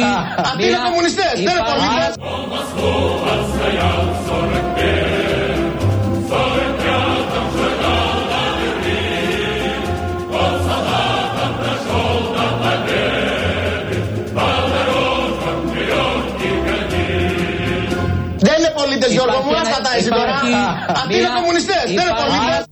εσύ τώρα. Αυτοί είναι κομμουνιστές, δεν είναι πολίτες. Δεν είναι πολίτες Γιώργο μου, άστα τα εσύ τώρα. Αυτοί είναι κομμουνιστές, δεν είναι πολίτες.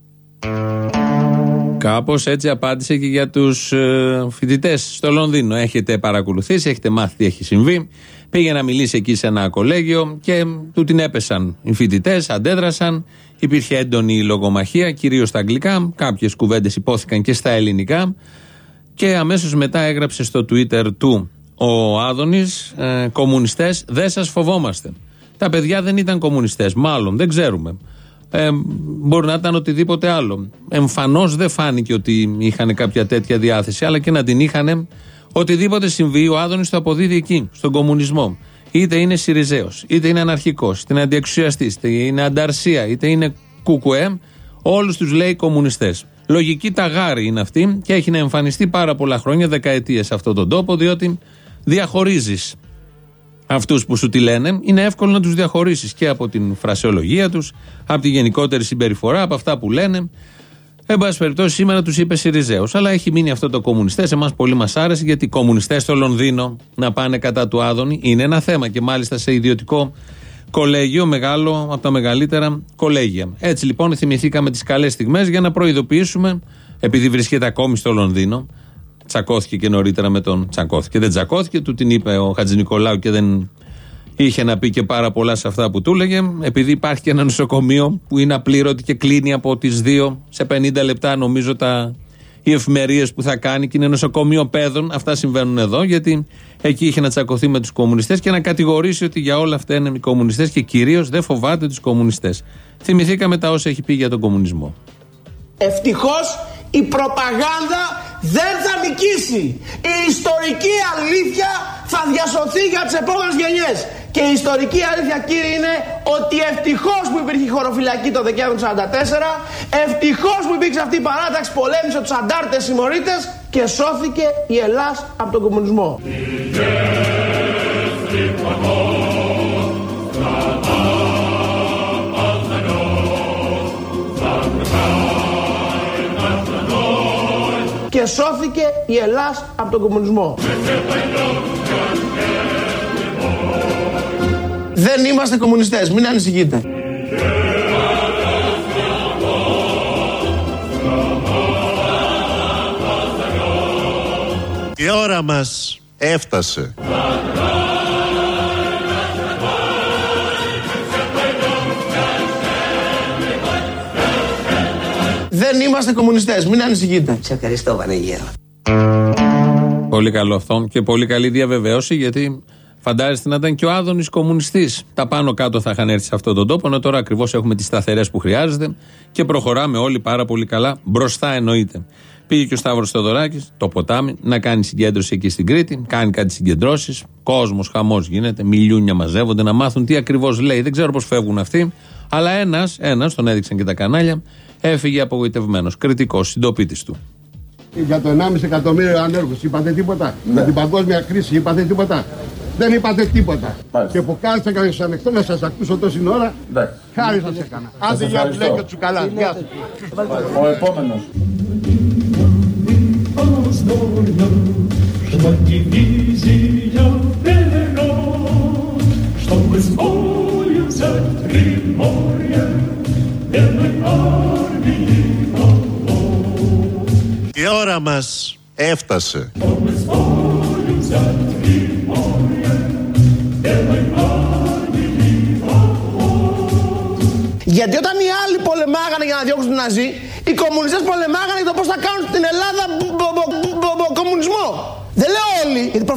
Κάπως έτσι απάντησε και για τους ε, φοιτητές στο Λονδίνο. Έχετε παρακολουθήσει, έχετε μάθει τι έχει συμβεί. Πήγε να μιλήσει εκεί σε ένα κολέγιο και του την έπεσαν οι φοιτητές, αντέδρασαν. Υπήρχε έντονη λογομαχία, κυρίως στα αγγλικά. Κάποιες κουβέντες υπόθηκαν και στα ελληνικά. Και αμέσως μετά έγραψε στο Twitter του ο Άδωνης, ε, κομμουνιστές, δεν σας φοβόμαστε. Τα παιδιά δεν ήταν κομμουνιστές, μάλλον, δεν ξέρουμε. Ε, μπορεί να ήταν οτιδήποτε άλλο. Εμφανώς δεν φάνηκε ότι είχαν κάποια τέτοια διάθεση, αλλά και να την είχαν, οτιδήποτε συμβεί, ο Άδωνης το αποδίδει εκεί, στον κομμουνισμό. Είτε είναι Σιριζέος, είτε είναι αναρχικός, είτε είναι αντιεξουσιαστής, είτε είναι ανταρσία, είτε είναι κουκουέ, όλους τους λέει κομμουνιστές. Λογική ταγάρι είναι αυτή και έχει να εμφανιστεί πάρα πολλά χρόνια, δεκαετίες σε αυτόν τον τόπο, διότι διαχωρίζεις αυτούς που σου τη λένε, είναι εύκολο να τους διαχωρίσεις και από την φρασεολογία τους, από τη γενικότερη συμπεριφορά, από αυτά που λένε. Εν πάση περιπτώσει, σήμερα τους είπε Σιριζέος. Αλλά έχει μείνει αυτό το κομμουνιστές. Εμάς πολύ μας άρεσε γιατί οι κομμουνιστές στο Λονδίνο να πάνε κατά του Άδωνη είναι ένα θέμα και μάλιστα σε ιδιωτικό κολέγιο, μεγάλο από τα μεγαλύτερα κολέγια. Έτσι λοιπόν θυμηθήκαμε τις καλές στιγμές για να προειδοποιήσουμε, επειδή βρίσκεται ακόμη στο Λονδίνο, τσακώθηκε και νωρίτερα με τον. Τσακώθηκε. Δεν τσακώθηκε, του την είπε ο Χατζη Νικολάου και δεν είχε να πει και πάρα πολλά σε αυτά που του έλεγε. Επειδή υπάρχει και ένα νοσοκομείο που είναι απλήρωτη και κλείνει από τις 2 σε 50 λεπτά, νομίζω τα, οι εφημερίες που θα κάνει και είναι νοσοκομείο παιδών. Αυτά συμβαίνουν εδώ, γιατί εκεί είχε να τσακωθεί με τους κομμουνιστές και να κατηγορήσει ότι για όλα αυτά είναι οι κομμουνιστές και κυρίως δεν φοβάται τους κομμουνιστές. Θυμηθήκαμε τα όσα έχει πει για τον κομμουνισμό. Ευτυχώς η προπαγάνδα δεν θα νικήσει. Η ιστορική αλήθεια θα διασωθεί για τις επόμενες γενιές. Και η ιστορική αλήθεια κύριε είναι ότι ευτυχώς που υπήρχε η χωροφυλακή το Δεκέμβριο του 1944, ευτυχώς που υπήρξε αυτή η παράταξη πολέμησε τους αντάρτες συμμορίτες και σώθηκε η Ελλάς από τον κομμουνισμό. Και σώθηκε η Ελλάς από τον κομμουνισμό. Δεν είμαστε κομμουνιστές, μην ανησυχείτε. Η ώρα μας έφτασε. Δεν είμαστε κομμουνιστές, μην ανησυχείτε. Σε ευχαριστώ Βανίγερο. Πολύ καλό αυτό και πολύ καλή διαβεβαίωση γιατί φαντάζεστε να ήταν και ο Άδωνης κομμουνιστής. Τα πάνω κάτω θα είχαν έρθει σε αυτόν τον τόπο, ενώ τώρα ακριβώς έχουμε τις σταθερές που χρειάζεται και προχωράμε όλοι πάρα πολύ καλά. Μπροστά εννοείται. Πήγε και ο Σταύρος Θεοδωράκης, το ποτάμι, να κάνει συγκέντρωση εκεί στην Κρήτη. Κάνει κάτι συγκεντρώσεις. Κόσμος, χαμός γίνεται. Μιλιούνια μαζεύονται να μάθουν τι ακριβώς λέει. Δεν ξέρω πώς φεύγουν αυτοί. Αλλά ένας, ένας, τον έδειξαν και τα κανάλια, έφυγε απογοητευμένο. Κριτικό, συντοπίτη του. Για το 1,5 εκατομμύριο ανέργου είπατε τίποτα. Για την παγκόσμια κρίση είπατε τίποτα. Δεν είπατε τίποτα. Και που κάθεστε και σα ανοιχτό να σα ακούσω τόση ώρα, χάρη σα έκανα. Άντε για μπλέκια του καλά. Γεια σας. Ο επόμενος. Что дивизия вера, Чтобы с бою взять Приморье, Верной армии η ώρα μας έφτασε. Γιατί όταν οι άλλοι πολεμάγανε για να διώξουν τον Ναζί, οι κομμουνιστές πολεμάγανε για το πώς θα κάνουν την Ελλάδα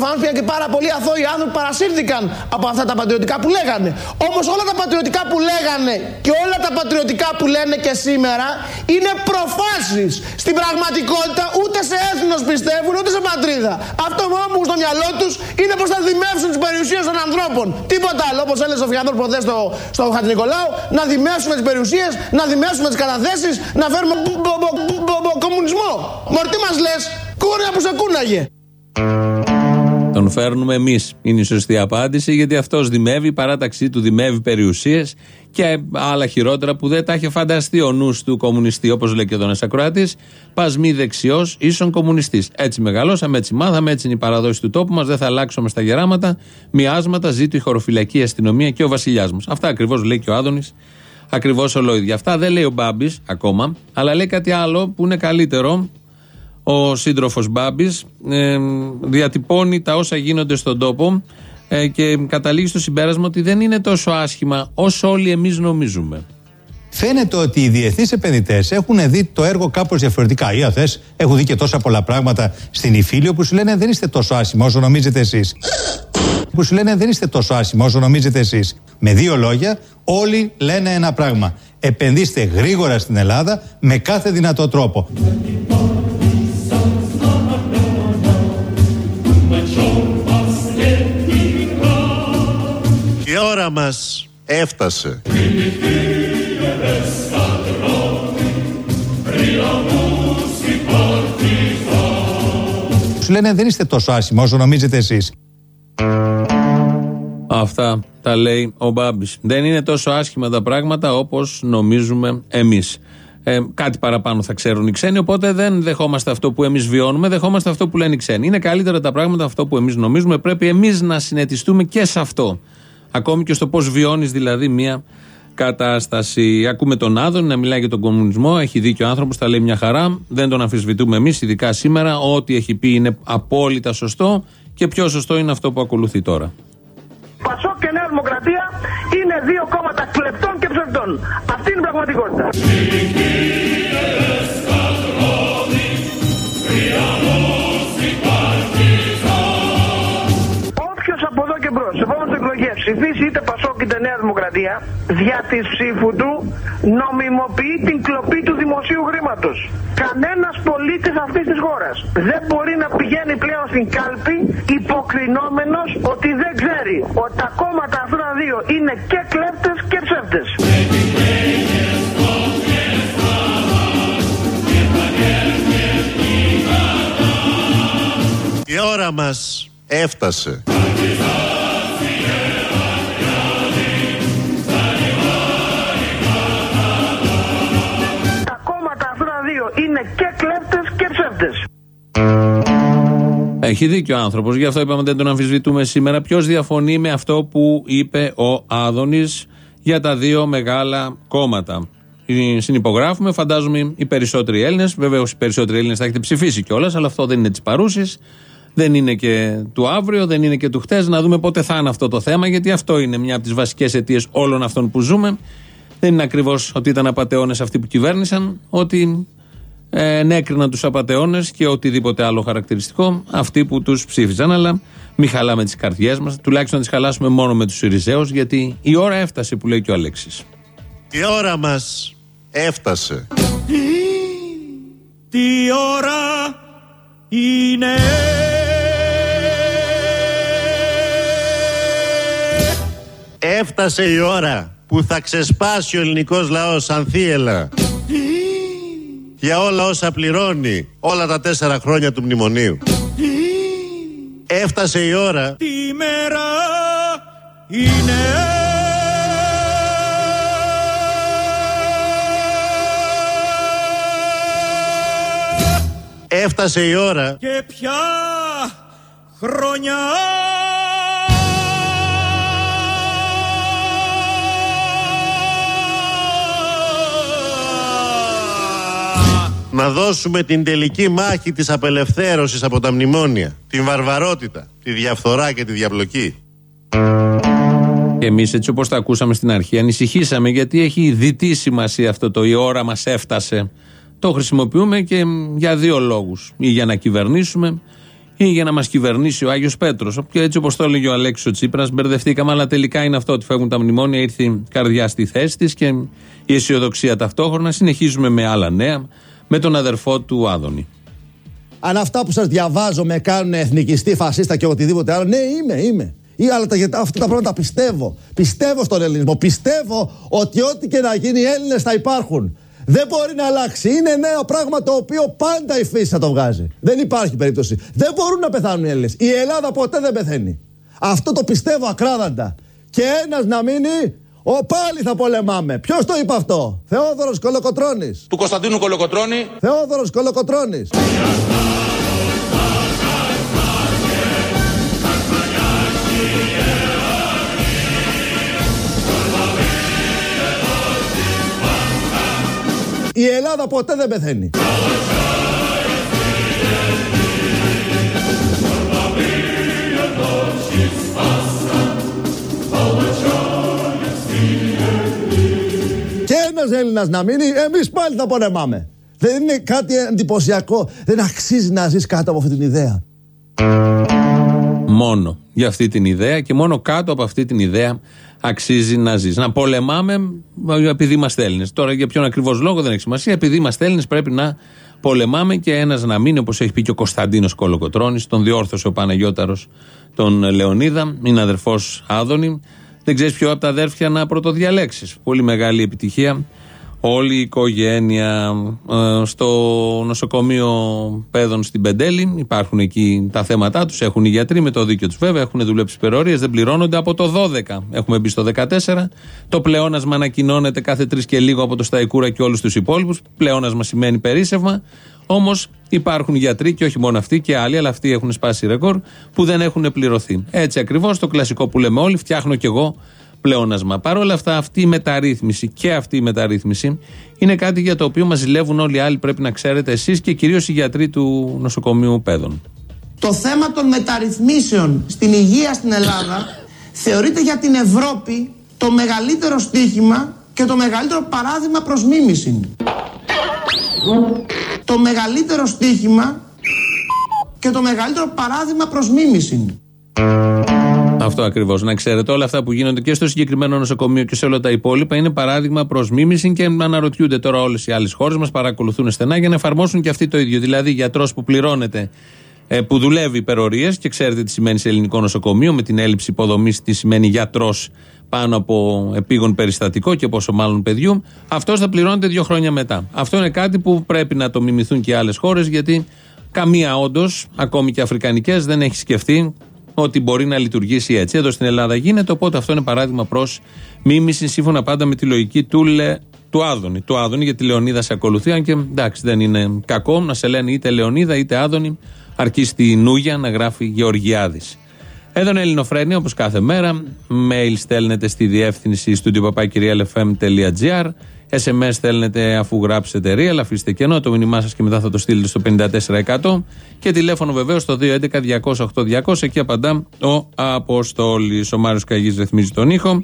προφανώς πήγαν και πάρα πολλοί αθώοι άνθρωποι που παρασύρθηκαν από αυτά τα πατριωτικά που λέγανε. Όμως όλα τα πατριωτικά που λέγανε και όλα τα πατριωτικά που λένε και σήμερα είναι προφάσεις. Στην πραγματικότητα ούτε σε έθνος πιστεύουν ούτε σε πατρίδα. Αυτό μόνο που έχουν στο μυαλό τους είναι πώ θα δημεύσουν τις περιουσίες των ανθρώπων. Τίποτα άλλο. Όπως έλεγε ο Φιάνδρο προχθέ στο, στο Χατζη Νικολάου, να δημεύσουμε τις περιουσίες, να δημεύσουμε τις καταθέσεις, να φέρουμε μπο- μπο- μπο- μπο- μπο- κομμουνισμό. Μορτί μας λες, κούρια που σε κούναγε. Τον φέρνουμε εμείς. Είναι η σωστή απάντηση, γιατί αυτός δημεύει, η παράταξή του δημεύει περιουσίες και άλλα χειρότερα που δεν τα είχε φανταστεί ο νους του κομμουνιστή, όπως λέει και ο Δονέ Ακροάτης. Πας μη δεξιός, ίσον κομμουνιστής. Έτσι μεγαλώσαμε, έτσι μάθαμε, έτσι είναι η παραδόση του τόπου μας. Δεν θα αλλάξουμε στα γεράματα. Μοιάσματα, ζήτω η χωροφυλακή αστυνομία και ο βασιλιάς μας. Αυτά ακριβώς λέει και ο Άδωνης. Ακριβώς ολόιδια. Αυτά δεν λέει ο Μπάμπης ακόμα, αλλά λέει κάτι άλλο που είναι καλύτερο ο σύντροφος Μπάμπης ε, διατυπώνει τα όσα γίνονται στον τόπο ε, και καταλήγει στο συμπέρασμα ότι δεν είναι τόσο άσχημα όσο όλοι εμείς νομίζουμε. Φαίνεται ότι οι διεθνείς επενδυτές έχουν δει το έργο κάπως διαφορετικά. Ή αθέ έχουν δει και τόσα πολλά πράγματα στην Ιφίλιο που σου λένε δεν είστε τόσο άσχημα όσο νομίζετε εσείς. Που σου λένε δεν είστε τόσο άσχημα όσο νομίζετε εσείς. Με δύο λόγια, όλοι λένε ένα πράγμα. Επενδύστε γρήγορα στην Ελλάδα με κάθε δυνατό τρόπο. Ώρα μας έφτασε. Σου λένε δεν είστε τόσο άσχημα όσο νομίζετε εσείς. Αυτά τα λέει ο Μπάμπης. Δεν είναι τόσο άσχημα τα πράγματα όπως νομίζουμε εμείς. Ε, κάτι παραπάνω θα ξέρουν οι ξένοι, οπότε δεν δεχόμαστε αυτό που εμείς βιώνουμε, δεχόμαστε αυτό που λένε οι ξένοι. Είναι καλύτερα τα πράγματα αυτό που εμείς νομίζουμε. Πρέπει εμείς να συνετιστούμε και σε αυτό. Ακόμη και στο πώς βιώνεις δηλαδή μια κατάσταση. Ακούμε τον Άδων να μιλάει για τον κομμουνισμό. Έχει δίκιο ο άνθρωπος, τα λέει μια χαρά. Δεν τον αμφισβητούμε εμείς, ειδικά σήμερα. Ό,τι έχει πει είναι απόλυτα σωστό και πιο σωστό είναι αυτό που ακολουθεί τώρα. Πασόκ και Νέα Δημοκρατία είναι δύο κόμματα κλεπτών και ψευδών. Αυτή είναι η πραγματικότητα. Δημοκρατία, δια της ψήφου του νομιμοποιεί την κλοπή του δημοσίου χρήματος. Κανένας πολίτης αυτής της χώρας δεν μπορεί να πηγαίνει πλέον στην κάλπη υποκρινόμενος ότι δεν ξέρει ότι τα κόμματα αυτά τα δύο είναι και κλέπτες και ψεύτες. Η ώρα μας έφτασε. Έχει δίκιο ο άνθρωπος, γι' αυτό είπαμε δεν τον αμφισβητούμε σήμερα. Ποιος διαφωνεί με αυτό που είπε ο Άδωνης για τα δύο μεγάλα κόμματα; Ε, Συνυπογράφουμε, φαντάζομαι οι περισσότεροι Έλληνες. Βεβαίω οι περισσότεροι Έλληνες θα έχετε ψηφίσει κιόλας, αλλά αυτό δεν είναι της παρούσης. Δεν είναι και του αύριο, δεν είναι και του χτες. Να δούμε πότε θα είναι αυτό το θέμα, γιατί αυτό είναι μια από τις βασικές αιτίες όλων αυτών που ζούμε. Δεν είναι ακριβώς ότι ήταν απαταιώνες αυτοί που κυβέρνησαν, ότι ε, ενέκριναν τους απαταιώνες και οτιδήποτε άλλο χαρακτηριστικό αυτοί που τους ψήφιζαν. Αλλά μην χαλάμε τις καρδιές μας, τουλάχιστον να τις χαλάσουμε μόνο με τους Ιριζέους, γιατί η ώρα έφτασε που λέει και ο Αλέξης. Η ώρα μας έφτασε. Τι ώρα είναι; Έφτασε η ώρα που θα ξεσπάσει ο ελληνικός λαός σαν θύελα για όλα όσα πληρώνει όλα τα τέσσερα χρόνια του μνημονίου. Έφτασε η ώρα. Τι μέρα είναι. Έφτασε η ώρα. Και ποια χρονιά να δώσουμε την τελική μάχη της απελευθέρωσης από τα μνημόνια. Την βαρβαρότητα, τη διαφθορά και τη διαπλοκή. Και εμείς, έτσι όπως τα ακούσαμε στην αρχή, ανησυχήσαμε γιατί έχει διτή σημασία αυτό το η ώρα μας έφτασε. Το χρησιμοποιούμε και για δύο λόγους. Ή για να κυβερνήσουμε, ή για να μας κυβερνήσει ο Άγιος Πέτρος. Και έτσι όπως το έλεγε ο Αλέξο Τσίπρας, μπερδευτήκαμε, αλλά τελικά είναι αυτό ότι φεύγουν τα μνημόνια, ήρθε η καρδιά στη θέση της και η αισιοδοξία ταυτόχρονα. Συνεχίζουμε με άλλα νέα, με τον αδερφό του Άδωνη. Αν αυτά που σας διαβάζω με κάνουν εθνικιστή, φασίστα και οτιδήποτε άλλο, ναι, είμαι, είμαι. Ή αλλά τα, γιατί αυτά τα πράγματα πιστεύω. Πιστεύω στον ελληνισμό. Πιστεύω ότι ό,τι και να γίνει οι Έλληνες θα υπάρχουν. Δεν μπορεί να αλλάξει. Είναι ένα πράγμα το οποίο πάντα η φύση θα το βγάζει. Δεν υπάρχει περίπτωση. Δεν μπορούν να πεθάνουν οι Έλληνες. Η Ελλάδα ποτέ δεν πεθαίνει. Αυτό το πιστεύω ακράδαντα. Και ένας να μείνει, ο πάλι θα πολεμάμε. Ποιος το είπε αυτό, Θεόδωρος Κολοκοτρόνη. Του Κωνσταντίνου Κολοκοτρώνη. Θεόδωρος Κολοκοτρόνη. Η Ελλάδα ποτέ δεν πεθαίνει. Και ένας Έλληνας να μείνει, εμείς πάλι θα πολεμάμε. Δεν είναι κάτι εντυπωσιακό. Δεν αξίζει να ζεις κάτω από αυτή την ιδέα. Μόνο για αυτή την ιδέα και μόνο κάτω από αυτή την ιδέα αξίζει να ζεις. Να πολεμάμε επειδή είμαστε Έλληνες. Τώρα για ποιον ακριβώς λόγο δεν έχει σημασία. Επειδή είμαστε Έλληνες πρέπει να πολεμάμε και ένας να μείνει, όπως έχει πει και ο Κωνσταντίνος Κολοκοτρόνη, τον διόρθωσε ο Παναγιώταρος τον Λεωνίδα, είναι αδερφός Άδωνη. Δεν ξέρεις ποιο από τα αδέρφια να πρωτοδιαλέξεις. Πολύ μεγάλη επιτυχία όλη η οικογένεια ε, στο νοσοκομείο παιδών στην Πεντέλη. Υπάρχουν εκεί τα θέματα τους. Έχουν οι γιατροί με το δίκαιο τους βέβαια. Έχουν δουλέψει υπερορίες, δεν πληρώνονται από το 12. Έχουμε μπει στο 14. Το πλεόνασμα ανακοινώνεται κάθε τρεις και λίγο από το Σταϊκούρα και όλους τους υπόλοιπους. Πλεόνασμα σημαίνει περίσευμα. Όμως υπάρχουν γιατροί και όχι μόνο αυτοί και άλλοι, αλλά αυτοί έχουν σπάσει ρεκόρ που δεν έχουν πληρωθεί. Έτσι ακριβώς το κλασικό που λέμε όλοι, φτιάχνω κι εγώ πλεόνασμα. Παρ' όλα αυτά, αυτή η μεταρρύθμιση και αυτή η μεταρρύθμιση είναι κάτι για το οποίο μα ζηλεύουν όλοι οι άλλοι. Πρέπει να ξέρετε εσείς και κυρίως οι γιατροί του νοσοκομείου Πέδων. Το θέμα των μεταρρυθμίσεων στην υγεία στην Ελλάδα θεωρείται για την Ευρώπη το μεγαλύτερο στίχημα και το μεγαλύτερο παράδειγμα προς μίμηση. Το μεγαλύτερο στίχημα και το μεγαλύτερο παράδειγμα προς μίμηση. Αυτό ακριβώς. Να ξέρετε, όλα αυτά που γίνονται και στο συγκεκριμένο νοσοκομείο και σε όλα τα υπόλοιπα είναι παράδειγμα προς μίμηση και αναρωτιούνται τώρα όλες οι άλλες χώρες μας, παρακολουθούν στενά για να εφαρμόσουν και αυτοί το ίδιο. Δηλαδή, γιατρός που πληρώνεται, ε, που δουλεύει υπερορίες και ξέρετε τι σημαίνει σε ελληνικό νοσοκομείο, με την έλλειψη υποδομής, τι σημαίνει γιατρός πάνω από επίγον περιστατικό και πόσο μάλλον παιδιού, αυτός θα πληρώνεται δύο χρόνια μετά. Αυτό είναι κάτι που πρέπει να το μιμηθούν και άλλες χώρες, γιατί καμία όντως, ακόμη και αφρικανικές, δεν έχει σκεφτεί ότι μπορεί να λειτουργήσει έτσι. Εδώ στην Ελλάδα γίνεται, οπότε αυτό είναι παράδειγμα προς μίμηση σύμφωνα πάντα με τη λογική του, Λε, του Άδωνη. Του Άδωνη, γιατί Λεωνίδα σε ακολουθεί, αν και εντάξει δεν είναι κακό να σε λένε είτε Λεωνίδα είτε Άδωνη, αρκεί στη Νούγια να γράφει Γεωργιάδης. Εδώ είναι Ελληνοφρένια όπως κάθε μέρα. Mail στέλνετε στη διεύθυνση studio.papakirialfm.gr SMS στέλνετε αφού γράψετε real, αφήστε κενό το μήνυμά σας και μετά θα το στείλετε στο 54%. Και τηλέφωνο βεβαίως στο 211-208-200. Εκεί απαντά ο Αποστόλης. Ο Μάριος Καγής ρυθμίζει τον ήχο.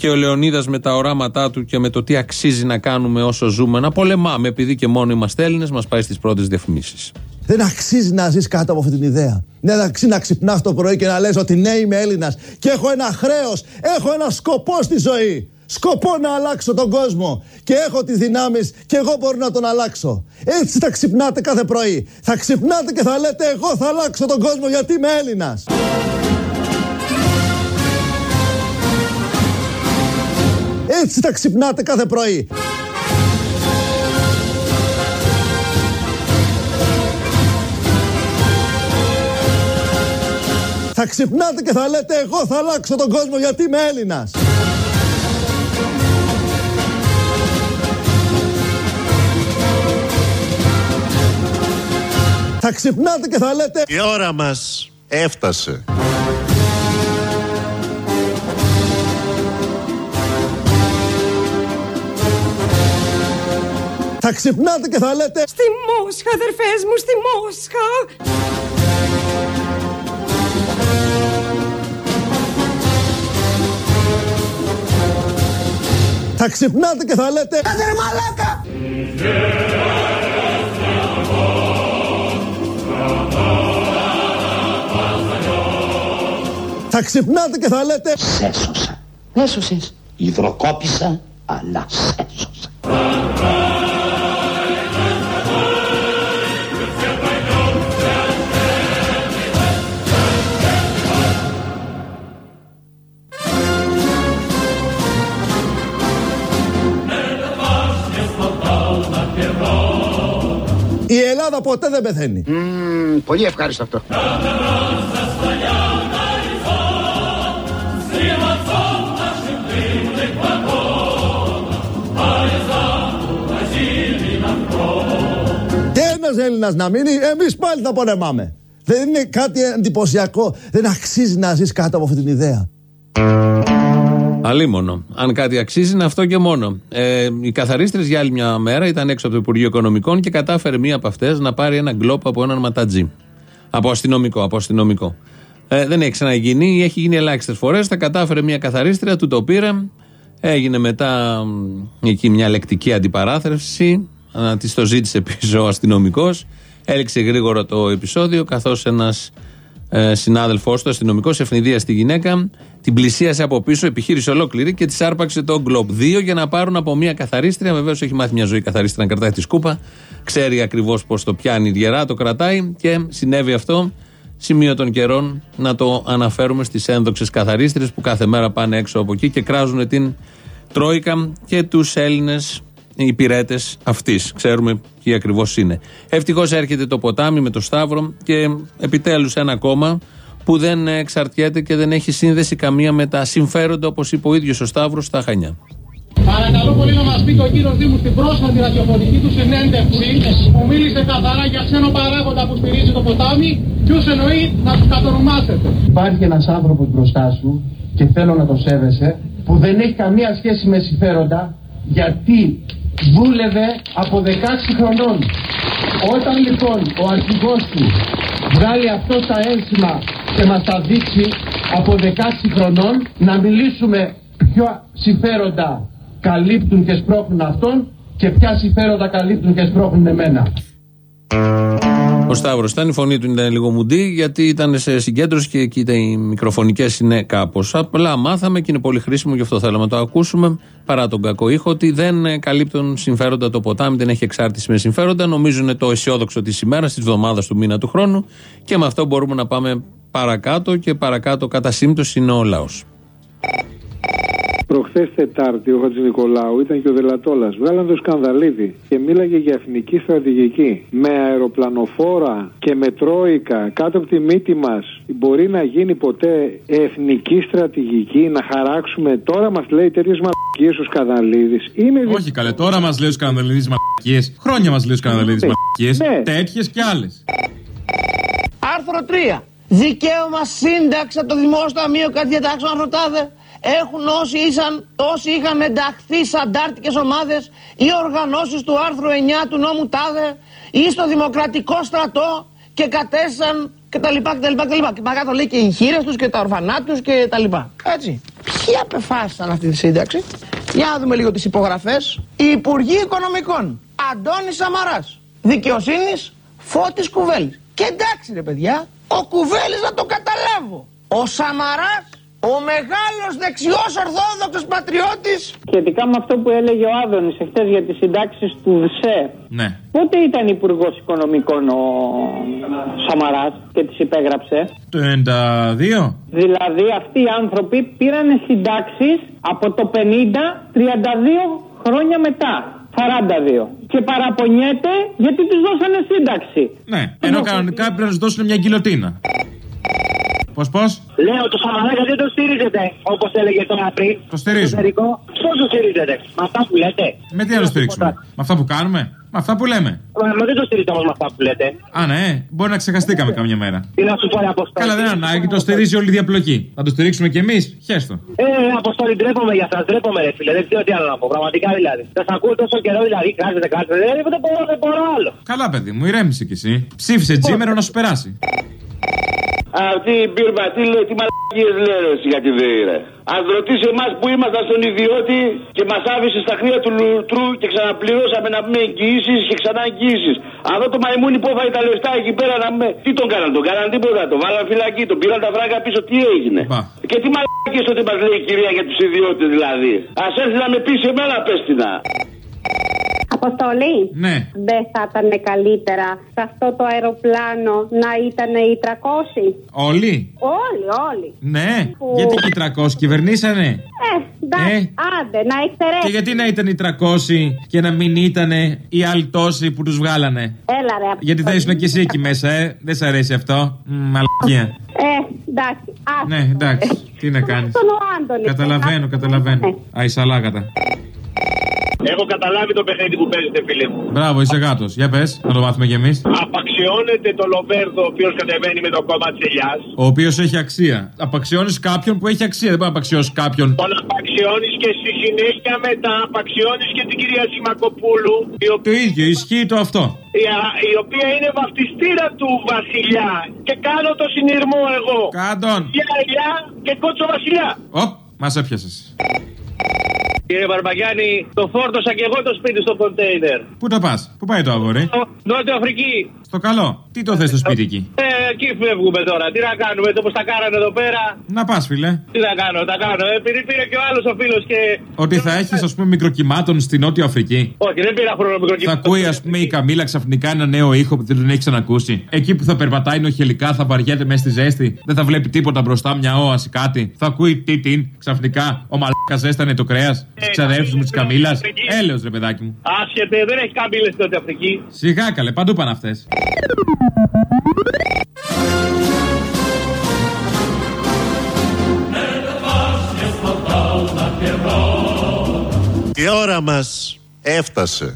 Και ο Λεωνίδας με τα οράματά του και με το τι αξίζει να κάνουμε όσο ζούμε, να πολεμάμε, επειδή και μόνο είμαστε Έλληνες, μας πάει στις πρώτες διαφημίσεις. Δεν αξίζει να ζεις κάτω από αυτή την ιδέα. Δεν αξίζει να ξυπνάς το πρωί και να λες ότι ναι, είμαι Έλληνας και έχω ένα χρέος, έχω ένα σκοπό στη ζωή σκοπό να αλλάξω τον κόσμο και έχω τις δυνάμεις και εγώ μπορώ να τον αλλάξω. Έτσι θα ξυπνάτε κάθε πρωί. Θα ξυπνάτε και θα λέτε εγώ θα αλλάξω τον κόσμο γιατί είμαι Έλληνας. Έτσι θα ξυπνάτε κάθε πρωί. Θα ξυπνάτε και θα λέτε εγώ θα αλλάξω τον κόσμο γιατί είμαι Έλληνας. Θα ξυπνάτε και θα λέτε Η ώρα μας έφτασε. Θα ξυπνάτε και θα λέτε Στη Μόσχα αδερφές μου, στη Μόσχα Θα ξυπνάτε και θα λέτε Άντε ρε μαλάκα! Θα ξυπνάτε και θα λέτε Σέσωσα. Έσωσες. Υδροκόπησα, αλλά σέσωσα. Ελλάδα ποτέ δεν πεθαίνει. πολύ ευχάριστο αυτό. Και ένας Έλληνας να μείνει, εμείς πάλι θα πολεμάμε. Δεν είναι κάτι εντυπωσιακό. Δεν αξίζει να ζεις κάτω από αυτή την ιδέα. Αλίμονο. Αν κάτι αξίζει είναι αυτό και μόνο. Ε, οι καθαρίστρες για άλλη μια μέρα ήταν έξω από το Υπουργείο Οικονομικών και κατάφερε μία από αυτές να πάρει ένα γκλόπ από έναν ματατζή. Από αστυνομικό, από αστυνομικό. Ε, δεν έχει ξαναγίνει, έχει γίνει ελάχιστες φορές. Τα κατάφερε μία καθαρίστρια, του το πήρε. Έγινε μετά μ, εκεί μια λεκτική αντιπαράθεση. Να της το ζήτησε πίσω ο αστυνομικός. Έληξε γρήγορα το επεισόδιο, καθώς ένας ε, συνάδελφός του, αστυνομικός, ευνηδίας στη γυναίκα, την πλησίασε από πίσω, επιχείρηση ολόκληρη και της άρπαξε το Globe 2 για να πάρουν από μια καθαρίστρια. Βεβαίως έχει μάθει μια ζωή καθαρίστρια να κρατάει τη σκούπα. Ξέρει ακριβώς πώς το πιάνει γερά, το κρατάει και συνέβη αυτό. Σημείο των καιρών να το αναφέρουμε στις ένδοξες καθαρίστριες που κάθε μέρα πάνε έξω από εκεί και κράζουν την Τρόικα και τους Έλληνες υπηρέτε αυτής. Ξέρουμε ποιοι ακριβώς είναι. Ευτυχώς έρχεται το ποτάμι με το Σταύρο και επιτέλους ένα κόμμα που δεν εξαρτιέται και δεν έχει σύνδεση καμία με τα συμφέροντα, όπως είπε ο ίδιος ο Σταύρος στα Χανιά. Παρακαλώ πολύ να μας πείτε ο κύριος Δήμου στην πρόσφατη ραδιοφωνική του συνέντευξη που μίλησε καθαρά για ξένο παράγοντα που στηρίζει το ποτάμι ποιους εννοεί να τους κατονομάσετε. Υπάρχει ένας άνθρωπος μπροστά σου και θέλω να το σέβεσαι που δεν έχει καμία σχέση με συμφέροντα γιατί δούλευε από 16 χρονών. Όταν λοιπόν ο αρχηγός του βγάλει αυτό τα ένσημα και μας τα δείξει από 16 χρονών να μιλήσουμε ποια συμφέροντα καλύπτουν και σπρώχνουν αυτόν και ποια συμφέροντα καλύπτουν και σπρώχνουν εμένα. Ο Σταύρος ήταν, η φωνή του ήταν λίγο μουντή, γιατί ήταν σε συγκέντρωση και εκεί οι μικροφωνικές είναι κάπως. Απλά μάθαμε και είναι πολύ χρήσιμο, γι' αυτό θέλαμε να το ακούσουμε, παρά τον κακό ήχο, ότι δεν ε, καλύπτουν συμφέροντα το ποτάμι, δεν έχει εξάρτηση με συμφέροντα. Νομίζουν το αισιόδοξο της ημέρας, της εβδομάδας, του μήνα, του χρόνου και με αυτό μπορούμε να πάμε παρακάτω και παρακάτω κατά σύμπτωση είναι ο λαός. Προχθές Τετάρτη ο Χατζη Νικολάου ήταν και ο Δελατόλας. Βγάλαν το σκανδαλίδι και μίλαγε για εθνική στρατηγική. Με αεροπλανοφόρα και με τρόικα κάτω από τη μύτη μας μπορεί να γίνει ποτέ εθνική στρατηγική, να χαράξουμε. Τώρα μας λέει τέτοιες μαλακίες ο σκανδαλίδη. Είναι Όχι καλέ, τώρα μας λέει ο σκανδαλίδη μαλακίες. Χρόνια μας λέει ο σκανδαλίδη Ναι. μαλακίες. Ναι. Τέτοιες και άλλες. Άρθρο 3. Δικαίωμα σύνταξη από το Δημόσιο Ταμείο κάτι διατάξεων αρθρωτάδε έχουν όσοι, ήσαν, όσοι είχαν ενταχθεί σε αντάρτικες ομάδες ή οργανώσεις του άρθρου 9 του νόμου ΤΑΔΕ ή στο Δημοκρατικό Στρατό και κατέστησαν κτλ. κτλ, κτλ. Και παρακάτω λέει και οι χείρες τους και τα ορφανά τους και τα λοιπά. Έτσι. Ποιοι απεφάσισαν αυτή τη σύνταξη; Για να δούμε λίγο τις υπογραφές. Οι Υπουργοί Οικονομικών. Αντώνης Σαμαράς. Δικαιοσύνης Φώτης Κουβέλης. Και εντάξει ρε παιδιά, ο Κουβέλης να το καταλάβω. Ο Σαμαράς, ο μεγάλος δεξιός ορθόδοξος πατριώτης. Σχετικά με αυτό που έλεγε ο Άδωνης εχθές για τις συντάξεις του ΔΣΕ. Ναι. Πότε ήταν υπουργός Οικονομικών ο Σαμαράς και τις υπέγραψε; Το 92. Δηλαδή αυτοί οι άνθρωποι πήραν συντάξεις από το 50 32 χρόνια μετά. 42. Και παραπονιέται γιατί τους δώσανε σύνταξη. Ναι. Ενώ κανονικά πρέπει να τους δώσουν μια γκυλοτίνα. Πώς, πώς; Λέω το Σαμαρά γιατί δεν το στηρίζετε, όπως έλεγε τώρα πριν. Το στηρίζω. Πώ το στηρίζετε, με αυτά που λέτε. Με τι να το στηρίξουμε; Με αυτά που κάνουμε; Με αυτά που λέμε; Μα, μα δεν το στηρίζετε όμως με αυτά που λέτε. Α, ναι. Μπορεί να ξεχαστήκαμε καμιά μέρα. Τι να σου πω, ρε Αποστόλη; Καλά, δεν είναι ανάγκη. Το στηρίζει όλη η διαπλοκή. Θα το στηρίξουμε κι εμείς; Χέστο. Ε, ρε, Αποστόλη, ντρέπομαι για σας, ντρέπομαι, ρε φίλε. Δεν ξέρω τι άλλο να πω. Πραγματικά δηλαδή. Θα σας ακούω τόσο καιρό, δηλαδή, κράζετε, κράζετε. Δεν δεν μπορώ, δεν μπορώ άλλο. Καλά, παιδί μου, ηρέμησε κι εσύ. Ψήφισε τζίμερο να σου περάσει. Αυτή η μπύρμα τι λέει, τι μαλακίες λέει ρε, εσύ για τη ΔΕΗ ρε. Αν ρωτήσει εμάς που ήμασταν στον ιδιώτη και μας άφησε στα χρήματα του λουτρού και ξαναπληρώσαμε να πούμε εγγυήσεις και ξανά εγγυήσεις. Αυτό το μαϊμούνι που έφαγε τα λεφτά εκεί πέρα να πούμε. Τι τον κάναν, τον κάναν τίποτα, τον βάλαν φυλακή, τον πήραν τα φράγκα πίσω, τι έγινε; Και τι μαλακίες τότε μας λέει η κυρία για τους ιδιώτες δηλαδή. Α έρθει να με πει σε μένα πέστηνα. Αποστολή. Ναι. Δεν θα ήταν καλύτερα σε αυτό το αεροπλάνο να ήταν οι 300. Όλοι; Όλοι, όλοι. Ναι. Που- Γιατί και οι 300 κυβερνήσανε; Ε, εντάξει, Ε. άντε, να εξαιρέσεις. Και γιατί να ήταν οι 300 και να μην ήταν οι άλλοι τόσοι που τους βγάλανε; Έλα, ρε. Γιατί θα ήσουν και εσύ εκεί μέσα, ε. Δεν σ' αρέσει αυτό. Μ, Μαλακία. Ε, εντάξει. Άστο. Ναι, εντάξει. Τι να κάνεις. Τον ο Άντωνη. Καταλαβαίνω, Ε, καταλαβαίνω. Α, η σαλάγατα. Έχω καταλάβει το παιχνίδι που παίζετε, φίλε μου. Μπράβο, είσαι γάτος. Για πες, να το μάθουμε κι εμείς. Απαξιώνεται το Λοβέρδο, ο οποίος κατεβαίνει με το κόμμα της ελιάς. Ο οποίος έχει αξία. Απαξιώνεις κάποιον που έχει αξία. Δεν μπορεί να απαξιώσεις κάποιον. Τον απαξιώνεις και στη συνέχεια μετά απαξιώνεις και την κυρία Σιμακοπούλου, η, Το ίδιο, ισχύει το αυτό. οποία, η οποία είναι βαφτιστήρα του Βασιλιά. Και κάνω το συνειρμό εγώ. Κάντον. Για ελιά και κότσο Βασιλιά. Οπ, μας έπιασες. Κύριε Μπαρμπαγιάννη, το φόρτωσα και εγώ το σπίτι στο κοντέινερ. Πού τα πας, πού πάει το αγόρι; Νότιο Αφρική. Στο καλό. Τι το θε στο σπίτι εκεί. Ε, εκεί φεύγουμε τώρα. Τι να κάνουμε, το πώ τα κάνανε εδώ πέρα. Να πα, φίλε. Τι να κάνω, τα κάνω. Ε, Επειδή πήρε και ο άλλο ο φίλο και. Ότι θα έχει, α πούμε, μικροκυμάτων στη Νότια Αφρική. Όχι, δεν πήρα χρόνο Θα μικροκύμιο. ακούει, α πούμε, η Καμίλα ξαφνικά ένα νέο ήχο που δεν τον έχει ξανακούσει. Εκεί που θα περπατάει νοχελικά, θα βαριέται μέσα στη ζέστη. Δεν θα βλέπει τίποτα μπροστά, μια όαση κάτι. Θα ακούει τι την ξαφνικά. Ο μαλάκα ζέστανε το κρέα. Τη ξαδέρφη μου τη Καμίλα. Έλεο, ρε παιδάκι μου. Άσχετε, δεν έχει καμπύλε στη Νότια Αφρική. Σιγά καλέ, παντού πάνε αυτέ. Η ώρα μας έφτασε.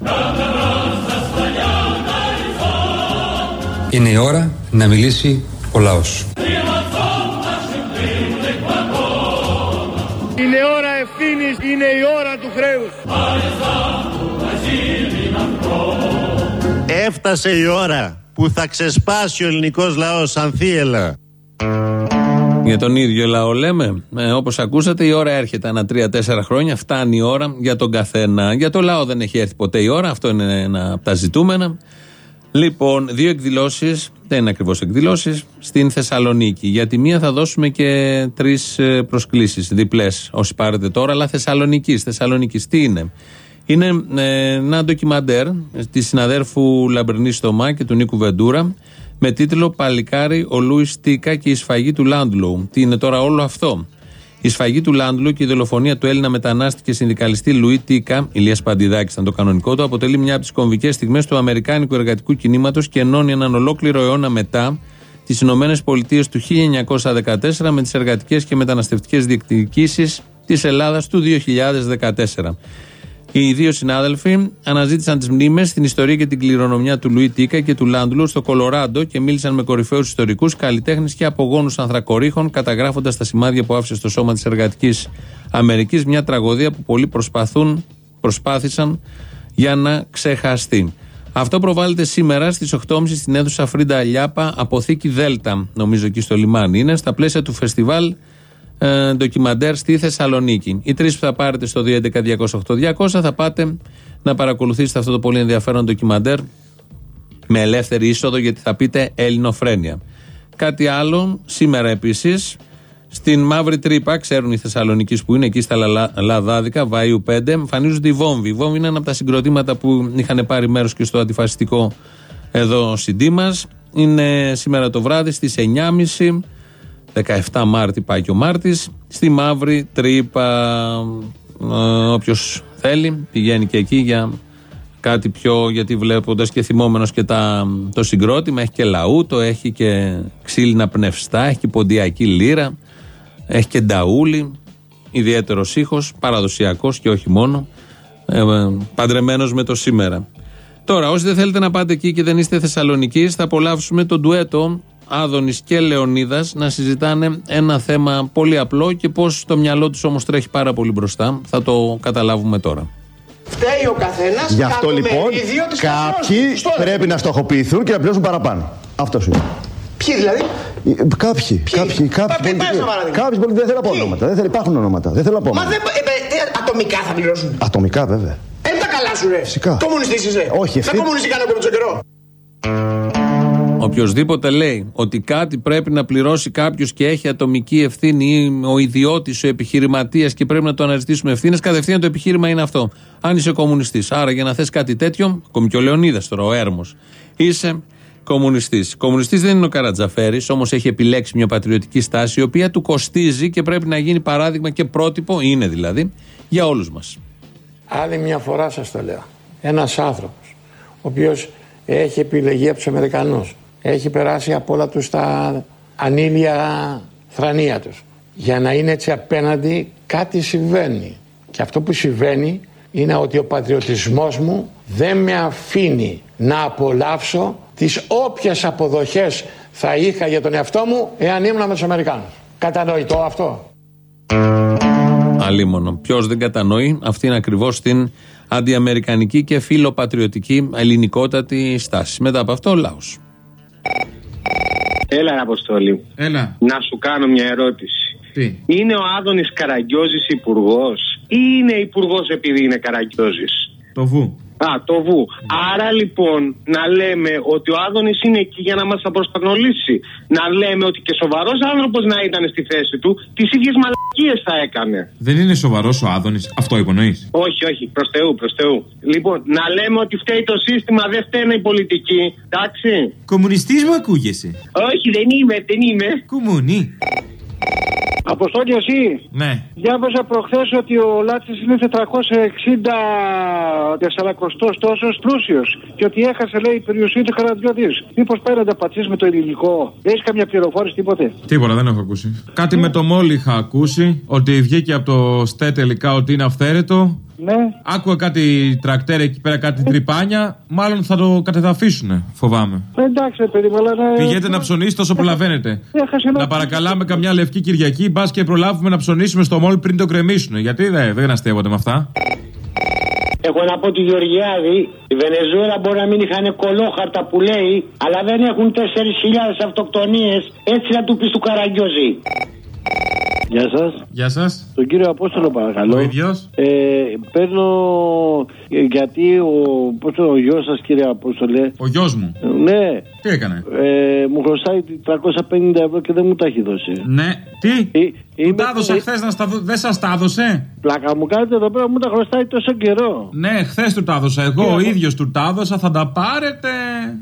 Είναι η ώρα να μιλήσει ο λαός. Είναι ώρα ευθύνης, είναι η ώρα του χρέους. Έφτασε η ώρα που θα ξεσπάσει ο ελληνικός λαός σαν θύελα. Για τον ίδιο λαό λέμε. Ε, Όπως ακούσατε, η ώρα έρχεται ανά τρία-τέσσερα χρόνια. Φτάνει η ώρα για τον καθένα. Για το λαό δεν έχει έρθει ποτέ η ώρα. Αυτό είναι ένα από τα ζητούμενα. Λοιπόν, δύο εκδηλώσεις, δεν είναι ακριβώς εκδηλώσεις, στην Θεσσαλονίκη. Για τη μία θα δώσουμε και τρεις προσκλήσεις διπλές, όσοι πάρετε τώρα, αλλά Θεσσαλονίκης. Θεσσαλονίκης, τι είναι; Είναι ε, ένα ντοκιμαντέρ τη συναδέρφου Λαμπρινή Στομά και του Νίκου Βεντούρα με τίτλο Παλικάρι ο Λούις Τίκα και η σφαγή του Λάντλοου. Τι είναι τώρα όλο αυτό; Η σφαγή του Λάντλου και η δολοφονία του Έλληνα μετανάστη και συνδικαλιστή Λουί Τίκα, Ηλίας Παντιδάκης ήταν το κανονικό του, αποτελεί μια από τις κομβικές στιγμές του Αμερικάνικου εργατικού κινήματος και ενώνει έναν ολόκληρο αιώνα μετά τις Ηνωμένες Πολιτείες του 1914 με τις εργατικές και μεταναστευτικές διεκδικήσεις της Ελλάδας του 2014. Οι δύο συνάδελφοι αναζήτησαν τις μνήμες, την ιστορία και την κληρονομιά του Λουί Τίκα και του Λάντλου στο Κολοράντο και μίλησαν με κορυφαίους ιστορικούς, καλλιτέχνες και απογόνους ανθρακορίχων, καταγράφοντας τα σημάδια που άφησε στο σώμα της εργατικής Αμερικής μια τραγωδία που πολλοί προσπαθούν, προσπάθησαν για να ξεχαστεί. Αυτό προβάλλεται σήμερα στις 8.30 στην αίθουσα Φρίντα Αλιάπα, αποθήκη Δέλτα, νομίζω εκεί στο λιμάνι. Είναι στα πλαίσια του φεστιβάλ ε, ντοκιμαντέρ στη Θεσσαλονίκη. Οι τρεις που θα πάρετε στο 211-208-200 θα πάτε να παρακολουθήσετε αυτό το πολύ ενδιαφέρον ντοκιμαντέρ με ελεύθερη είσοδο γιατί θα πείτε Ελληνοφρένια. Κάτι άλλο, σήμερα επίσης, στην Μαύρη Τρύπα, ξέρουν οι Θεσσαλονίκη που είναι εκεί στα Λα- Λαδάδικα, Βαΐου 5, εμφανίζονται οι βόμβοι. Οι βόμβοι είναι ένα από τα συγκροτήματα που είχαν πάρει μέρος και στο αντιφασιστικό εδώ συντή μας. Είναι σήμερα το βράδυ στις 9.30. 17 Μάρτη πάει και ο Μάρτης. Στη Μαύρη Τρύπα. Όποιος θέλει πηγαίνει και εκεί για κάτι πιο. Γιατί βλέποντας και θυμόμενος και τα, το συγκρότημα, έχει και λαούτο, έχει και ξύλινα πνευστά, έχει και ποντιακή λύρα, έχει και νταούλι. Ιδιαίτερος ήχος, παραδοσιακός και όχι μόνο. Ε, Παντρεμένος με το σήμερα. Τώρα, όσοι δεν θέλετε να πάτε εκεί και δεν είστε Θεσσαλονίκη, θα απολαύσουμε το ντουέτο Άδωνης και Λεωνίδας να συζητάνε ένα θέμα πολύ απλό και πώς το μυαλό τους όμως τρέχει πάρα πολύ μπροστά. Θα το καταλάβουμε τώρα. Φταίει ο καθένας. Γι' αυτό λοιπόν κάποιοι πρέπει να στοχοποιηθούν και να πληρώσουν παραπάνω. Αυτό είναι. Ποιοι δηλαδή; Ε, Κάποιοι. Κάποιοι. Κάποιοι. Πες πολιτικοί. ένα παράδειγμα. Κάποιοι πολιτικοί. Δεν θέλω να πω ονόματα. Δεν θέλω, υπάρχουν ονόματα. Δεν θέλω να πω. Μα ονόματα. δεν. ε, ε, ε, ατομικά θα πληρώσουν. Ατομικά βέβαια. Ε, τα καλά σου, ρε. Φυσικά. Κομμουνιστής είσαι. Όχι, Δεν ευθύ- κομμουνιστή κάνω εγώ με τον καιρό. Οποιοδήποτε λέει ότι κάτι πρέπει να πληρώσει κάποιος και έχει ατομική ευθύνη ή ο ιδιώτης, ο επιχειρηματίας και πρέπει να το αναζητήσουμε ευθύνες, κατευθείαν το επιχείρημα είναι αυτό. Αν είσαι κομμουνιστής. Άρα για να θες κάτι τέτοιο, ακόμη και ο Λεωνίδας τώρα, ο Έρμος, είσαι κομμουνιστής. Κομμουνιστής δεν είναι ο Καρατζαφέρης, όμως έχει επιλέξει μια πατριωτική στάση η οποία του κοστίζει και πρέπει να γίνει παράδειγμα και πρότυπο, είναι δηλαδή, για όλους μας. Άλλη μια φορά σας το λέω. Ένας άνθρωπος, ο οποίος έχει επιλεγεί από τους Αμερικανούς, έχει περάσει από όλα τους τα ανήλια θρανία τους. Για να είναι έτσι απέναντι κάτι συμβαίνει. Και αυτό που συμβαίνει είναι ότι ο πατριωτισμός μου δεν με αφήνει να απολαύσω τις όποιες αποδοχές θα είχα για τον εαυτό μου εάν ήμουν με τους Αμερικάνους. Κατανοητό αυτό; Αλίμονο. Ποιος δεν κατανοεί, αυτή είναι ακριβώς την αντιαμερικανική και φιλοπατριωτική ελληνικότατη στάση. Μετά από αυτό, ο λαός. Έλα, ρε Αποστόλη. Έλα. Να σου κάνω μια ερώτηση. Τι; Είναι ο Άδωνης Καραγκιόζης υπουργός ή είναι υπουργός επειδή είναι Καραγκιόζης; Το βου. Α, το βου. Άρα λοιπόν να λέμε ότι ο Άδωνης είναι εκεί για να μας απροσταγνωλήσει. Να λέμε ότι και σοβαρός άνθρωπος να ήταν στη θέση του, τις ίδιες μαλακίες θα έκανε. Δεν είναι σοβαρός ο Άδωνης, αυτό υπονοείς; Όχι, όχι, προς Θεού, προς Θεού. Λοιπόν, να λέμε ότι φταίει το σύστημα, δεν φταίνε οι πολιτικοί. Εντάξει. Κομμουνιστής μου ακούγεσαι. Όχι, δεν είμαι, δεν είμαι. Κουμουνί. Αποστόλη, εσύ. Ναι. Διάβαζα προχθές ότι ο Λάτσης είναι 460 τεσσαρακοστός τόσος πλούσιος. Και ότι έχασε, λέει, η περιουσία του Καρατζιώτη. Μήπως πέραντα πατσί με το ελληνικό; Έχεις καμιά πληροφόρηση, τίποτε; Τίποτα, δεν έχω ακούσει. Κάτι με το μόλι είχα ακούσει, ότι βγήκε από το ΣΤΕ τελικά ότι είναι αυθαίρετο. Ναι. Άκουγα κάτι τρακτέρ εκεί πέρα, κάτι τρυπάνια. Μάλλον θα το κατεδαφίσουν, φοβάμαι. Εντάξει, ρε παιδί μου, αλλά να. Πηγαίνετε να ψωνίσετε όσο προλαβαίνετε. Έχασε ένα. Να παρακαλάμε καμιά λευκή Κυριακή, μπας και προλάβουμε να ψωνίσουμε στο μόλ πριν το κρεμίσουν. Γιατί δεν, δεν αστείευονται με αυτά. Έχω να πω του Γεωργιάδη, η Βενεζουέλα μπορεί να μην είχαν κολόχαρτα που λέει, αλλά δεν έχουν 4.000 αυτοκτονίες. Έτσι να του πεις του Καραγκιόζη. Γεια σας. Γεια σας. Τον κύριο Απόστολο, παρακαλώ. Ο ίδιος. Ε, παίρνω. ε, γιατί ο. Πώς το ο γιος σας, κύριε Απόστολε. Ο γιος μου. ε, Ναι. Τι έκανε; Ε, μου χρωστάει 350 ευρώ και δεν μου τα έχει δώσει. Ναι. Τι; Ε, Του τα έδωσα χθες να στα δω. Δεν σας τα έδωσε; Πλάκα μου κάνετε εδώ πέρα, μου τα χρωστάει τόσο καιρό. Ναι, χθες του τα έδωσα. Εγώ ο ίδιος του τα έδωσα. Θα τα πάρετε;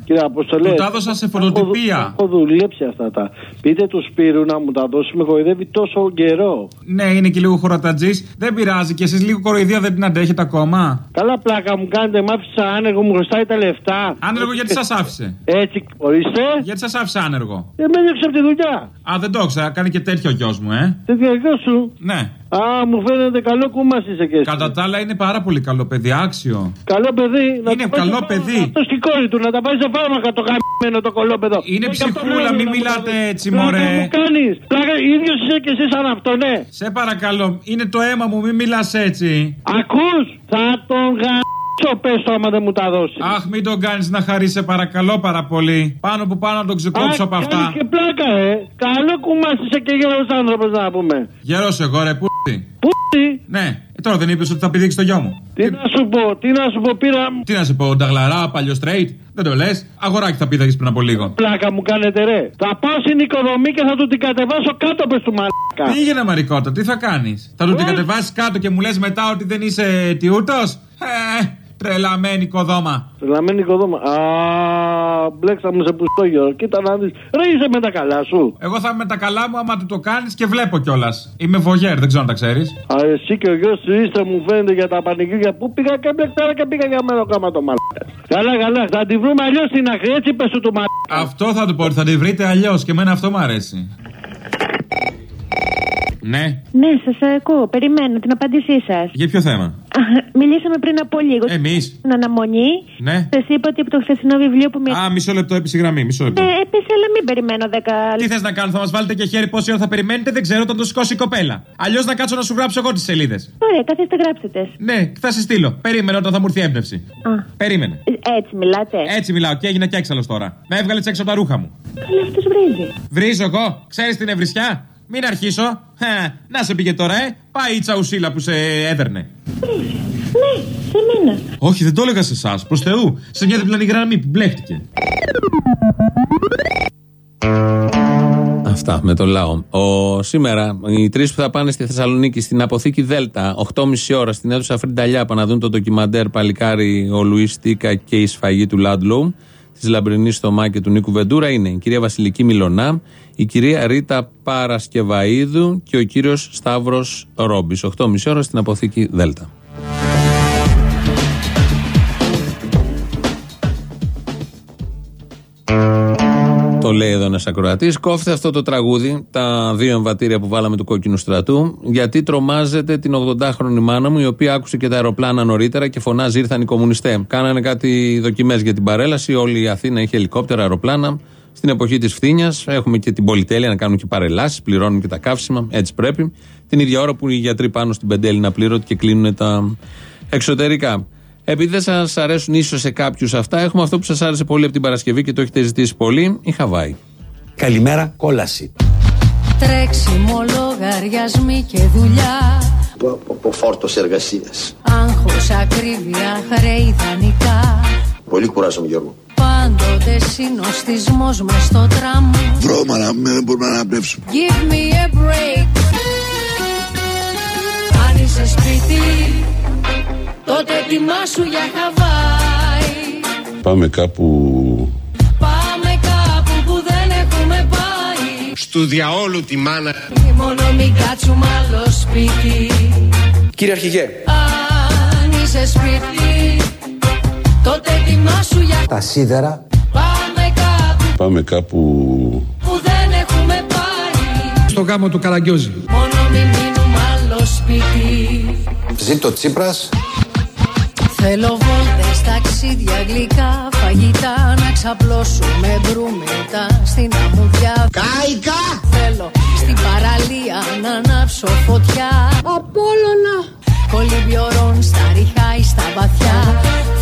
Κύριε Αποστολέ. Του τα έδωσα σε φωτοτυπία. Έχω δουλέψει αυτά τα. Πείτε του Σπύρου να μου τα δώσει, με κοροϊδεύει τόσο καιρό. Ναι, είναι και λίγο χωρατατζής. Δεν πειράζει και εσείς λίγο κοροϊδία δεν την αντέχετε ακόμα. Καλά πλάκα μου κάνετε, μ' άφησα άνεργο, μου χρωστάει τα λεφτά. Άνεργο γιατί σας άφησε; Έτσι, ορίστε. Γιατί σας άφησε άνεργο. Ε, με έδιωξε από τη δουλειά. Α, δεν το ήξερα. Κάνει και τέτοιο γιος μου, ε. Τέτοιο γιος σου. Ναι. Α, μου φαίνεται καλό κούμα είσαι και εσύ. Κατά τα άλλα είναι πάρα πολύ καλό παιδί, άξιο. Καλό παιδί. Είναι καλό παιδί. Αυτό στην κόρη του, να τα πάει σε φάρμακα το γαμμένο το κολόπεδο. Είναι Ε, ψυχούλα, αυτό μην λέω, μιλάτε να έτσι, μου μωρέ. μου κάνεις. Πλάκα, ίδιος είσαι και εσύ σαν αυτό, ναι. Σε παρακαλώ, είναι το αίμα μου, μην μιλάς έτσι. Ακούς, θα τον γαμίσω πες το άμα δεν μου τα δώσεις. Αχ, μην τον κάνεις να χαρεί, σε παρακαλώ πάρα πολύ. Πάνω που πάνω να τον ξεκόψω από αυτά. Κάνεις και πλάκα, ε. Καλό κουμάς είσαι και γερός άνθρωπος να πούμε. Γερό εγώ, ρε, πού. Πού Ναι, ε, τώρα δεν είπες ότι θα πηδήξεις το γιο μου. Τι να σου πω, τι να σου πω, πήρα. Τι να σε πω, νταγλαρά, παλιό straight. Δεν το λες. Αγοράκι θα πήδαγες πριν από λίγο. Πλάκα μου κάνετε ρε. Θα πάω στην οικοδομή και θα του την κατεβάσω κάτω πες του μαλάκα. Πήγαινε Μαρικότα, τι θα κάνεις; Θα του την κατεβάσεις κάτω και μου λες μετά ότι δεν είσαι τιούτο. Ε, τρελαμένη κοδόμα. Τρελαμένη οικοδόμα. Α, μπλέξαμε σε πουστό γιο. Κοίτα να δεις. Ρε είσαι με τα καλά σου. Εγώ θα είμαι με τα καλά μου άμα του το κάνεις και βλέπω κιόλας. Είμαι βογέρ, δεν ξέρω αν τα ξέρεις. Α, εσύ και ο γιος σου είστε μου φαίνεται για τα πανηγύρια. Πού πήγα και μπλέξαρα και πήγα για μένα κάμα το μαλάκα. Καλά, καλά. Θα τη βρούμε αλλιώς στην άκρη. Έτσι πες του του μαλάκα. Αυτό θα του πω ότι θα τη βρείτε αλλιώς και εμένα αυτό μου αρέσει. Ναι, Ναι, σας ακούω. Περιμένω την απάντησή σας. για ποιο θέμα; Μιλήσαμε πριν από λίγο. Εμείς. Στην αναμονή. Ναι. Σας είπα ότι από το χθεσινό βιβλίο που με. Α, μισό λεπτό, έπεισε η γραμμή, μισό λεπτό. Ναι, έπεσε, αλλά μην περιμένω 10 Τι θες να κάνω, θα μας βάλετε και χέρι πόση ώρα θα περιμένετε, δεν ξέρω, όταν το σηκώσει η κοπέλα. Αλλιώς να κάτσω να σου γράψω εγώ τις σελίδες. Ωραία, καθίστε γράψτε. Ναι, θα σε στείλω. Περίμενε όταν θα μου έρθει η έμπνευση. Α, Περίμενε. έτσι μιλάτε. Έτσι μιλάω και έγινα και έξαλλος τώρα. Με έβγαλε έξω από τα ρούχα μου. Καλά, αυτός βρίζει; Βρίζω εγώ, ξέρεις την ευρισιά. Μην αρχίσω. Ε, να σε πήγε τώρα, ε. Πάει η τσαουσίλα που σε έδερνε. Ναι, σε μένα. Όχι, δεν το έλεγα σε εσάς. Προς Θεού. Σε μια διπλανή γραμμή που μπλέχτηκε. Αυτά με το λαό. Ο, σήμερα οι τρεις που θα πάνε στη Θεσσαλονίκη στην αποθήκη Δέλτα, 8.30 ώρα στην αίθουσα Φρινταλιάπα να δουν το ντοκιμαντέρ Παλικάρι ο Λουίς Τίκα και η σφαγή του Λάντλοου τη Λαμπρινής Στομά και του Νίκου Βεντούρα είναι η κυρία Βασιλική Μιλονά, η κυρία Ρίτα Παρασκευαίδου και ο κύριος Σταύρος Ρόμπης. 8.30 ώρα στην αποθήκη Δέλτα. Το λέει εδώ ένας ακροατής. Κόφτε αυτό το τραγούδι, τα δύο εμβατήρια που βάλαμε του κόκκινου στρατού, γιατί τρομάζεται την 80χρονη μάνα μου, η οποία άκουσε και τα αεροπλάνα νωρίτερα και φωνάζει ήρθαν οι κομμουνιστέ. Κάνανε κάτι δοκιμές για την παρέλαση. Όλη η Αθήνα έχει ελικόπτερα, αεροπλάνα. Στην εποχή της φθήνιας έχουμε και την πολυτέλεια να κάνουν και παρελάσεις, πληρώνουν και τα καύσιμα, έτσι πρέπει. Την ίδια ώρα που οι γιατροί πάνω στην πεντέλη να πλήρωτε και κλείνουν τα εξωτερικά. Επειδή δεν σας αρέσουν ίσως σε κάποιους αυτά, έχουμε αυτό που σας άρεσε πολύ από την Παρασκευή και το έχετε ζητήσει πολύ, η Χαβάη. Καλημέρα, κόλαση. Τρέξιμο, λογαριασμοί και δουλειά. Από φόρτος εργασίας. Άγχος, ακρίβεια, χρέη, δανεικά. Πολύ κουράζομαι, Γιώργο. Πάντοτε συνοστισμός με στο τραμ. Βρώμα να μην μπορούμε να αναπνεύσουμε. Give me a break. Αν είσαι σπίτι, τότε ετοιμάσου για Χαβάη. Πάμε κάπου Πάμε κάπου που δεν έχουμε πάει. Στου διαόλου τη μάνα. Ή μόνο μην κάτσουμε άλλο σπίτι. Κύριε Αρχηγέ. Αν είσαι σπίτι, τότε ετοιμάσου για Τα σίδερα. Πάμε κάπου Πάμε κάπου που δεν έχουμε πάει. Στο γάμο του Καραγκιόζη. Μόνο μην μείνουμε άλλο σπίτι. Ζήτω Τσίπρας. Θέλω βόλτες, ταξίδια, γλυκά, φαγητά Να ξαπλώσουμε μπρούμετα στην αμμουδιά Κάικα! Θέλω στην παραλία να ανάψω φωτιά. Απόλλωνα! Κολυμπιορών στα ριχά ή στα βαθιά.